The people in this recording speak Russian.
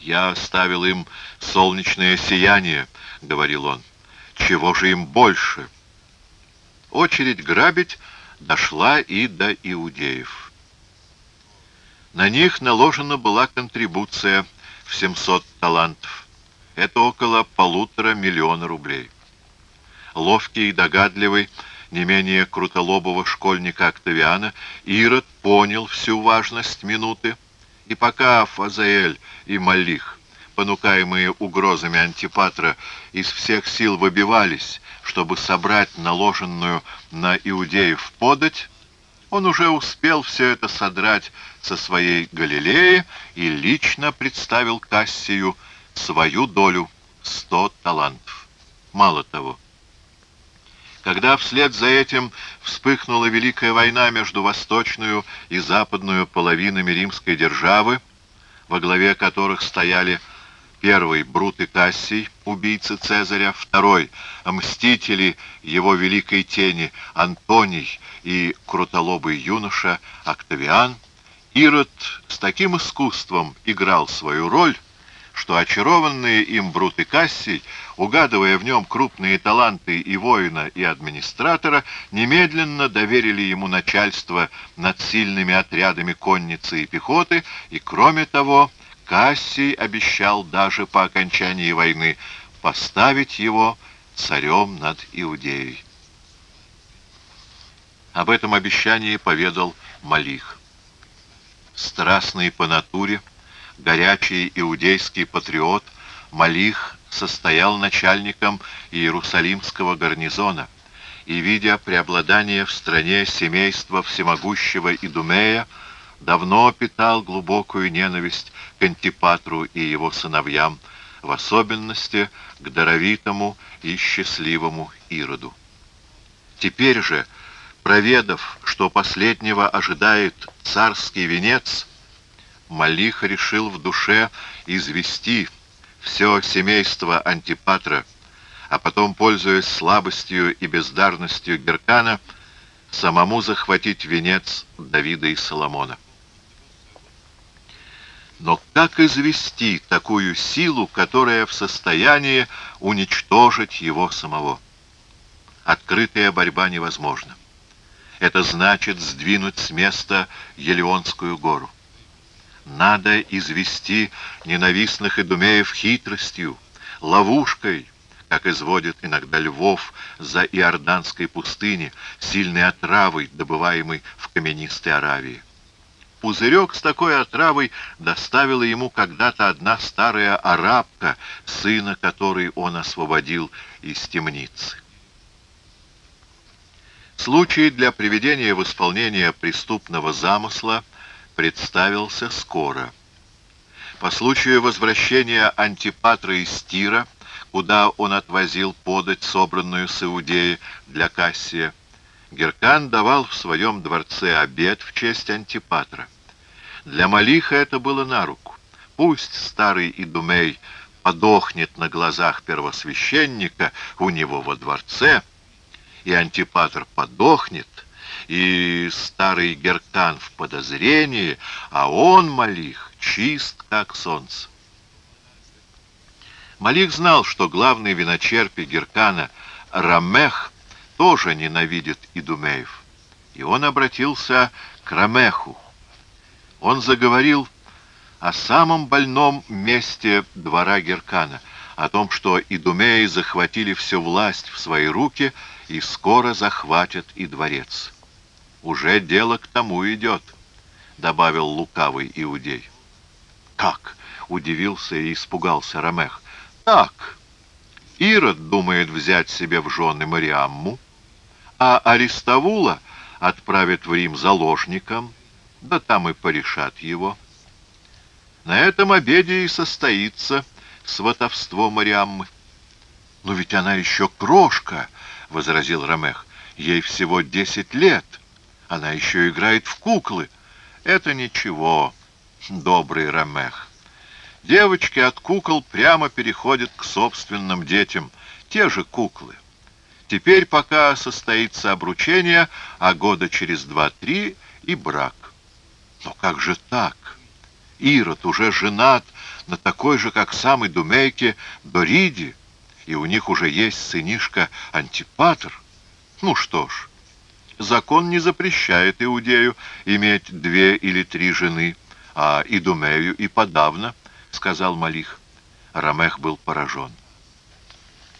«Я оставил им солнечное сияние», — говорил он. «Чего же им больше?» Очередь грабить дошла и до иудеев. На них наложена была контрибуция в 700 талантов. Это около полутора миллиона рублей. Ловкий и догадливый, не менее крутолобого школьника Октавиана, Ирод понял всю важность минуты, и пока Фазаэль и Малих, понукаемые угрозами Антипатра, из всех сил выбивались, чтобы собрать наложенную на иудеев подать, он уже успел все это содрать со своей Галилеи и лично представил Кассию свою долю — сто талантов. Мало того, когда вслед за этим вспыхнула Великая война между восточную и западную половинами римской державы, во главе которых стояли первый Брут и Кассий, убийцы Цезаря, второй — мстители его великой тени Антоний и крутолобый юноша Октавиан, Ирод с таким искусством играл свою роль, что очарованные им Брут и Кассий, угадывая в нем крупные таланты и воина, и администратора, немедленно доверили ему начальство над сильными отрядами конницы и пехоты, и, кроме того, Кассий обещал даже по окончании войны поставить его царем над Иудеей. Об этом обещании поведал Малих. Страстный по натуре, горячий иудейский патриот, Малих состоял начальником Иерусалимского гарнизона и, видя преобладание в стране семейства всемогущего Идумея, давно питал глубокую ненависть к Антипатру и его сыновьям, в особенности к даровитому и счастливому Ироду. Теперь же, проведав, что последнего ожидает царский венец, Малих решил в душе извести все семейство Антипатра, а потом, пользуясь слабостью и бездарностью Геркана, самому захватить венец Давида и Соломона. Но как извести такую силу, которая в состоянии уничтожить его самого? Открытая борьба невозможна. Это значит сдвинуть с места Елеонскую гору. Надо извести ненавистных идумеев хитростью, ловушкой, как изводят иногда львов за Иорданской пустыни, сильной отравой, добываемой в каменистой Аравии. Пузырек с такой отравой доставила ему когда-то одна старая арабка, сына которой он освободил из темницы. Случай для приведения в исполнение преступного замысла – представился скоро. По случаю возвращения Антипатра из Тира, куда он отвозил подать собранную с Иудеи для Кассия, Геркан давал в своем дворце обед в честь Антипатра. Для Малиха это было на руку. Пусть старый Идумей подохнет на глазах первосвященника у него во дворце, и Антипатр подохнет, и старый Геркан в подозрении, а он, Малих, чист, как солнце. Малих знал, что главный виночерпий Геркана Рамех тоже ненавидит Идумеев, и он обратился к Рамеху. Он заговорил о самом больном месте двора Геркана, о том, что Идумеи захватили всю власть в свои руки и скоро захватят и дворец. «Уже дело к тому идет», — добавил лукавый иудей. «Как?» — удивился и испугался Рамех. «Так. Ирод думает взять себе в жены Мариамму, а Аристовула отправит в Рим заложником, да там и порешат его. На этом обеде и состоится сватовство Мариаммы». «Но ведь она еще крошка», — возразил Рамех. «Ей всего десять лет». Она еще играет в куклы. Это ничего, добрый Рамех. Девочки от кукол прямо переходят к собственным детям. Те же куклы. Теперь пока состоится обручение, а года через два-три и брак. Но как же так? Ирод уже женат на такой же, как сам Идумейке, Дориде, и у них уже есть сынишка Антипатр. Ну что ж, закон не запрещает Иудею иметь две или три жены, а Идумею и подавно, — сказал Малих. Рамех был поражен.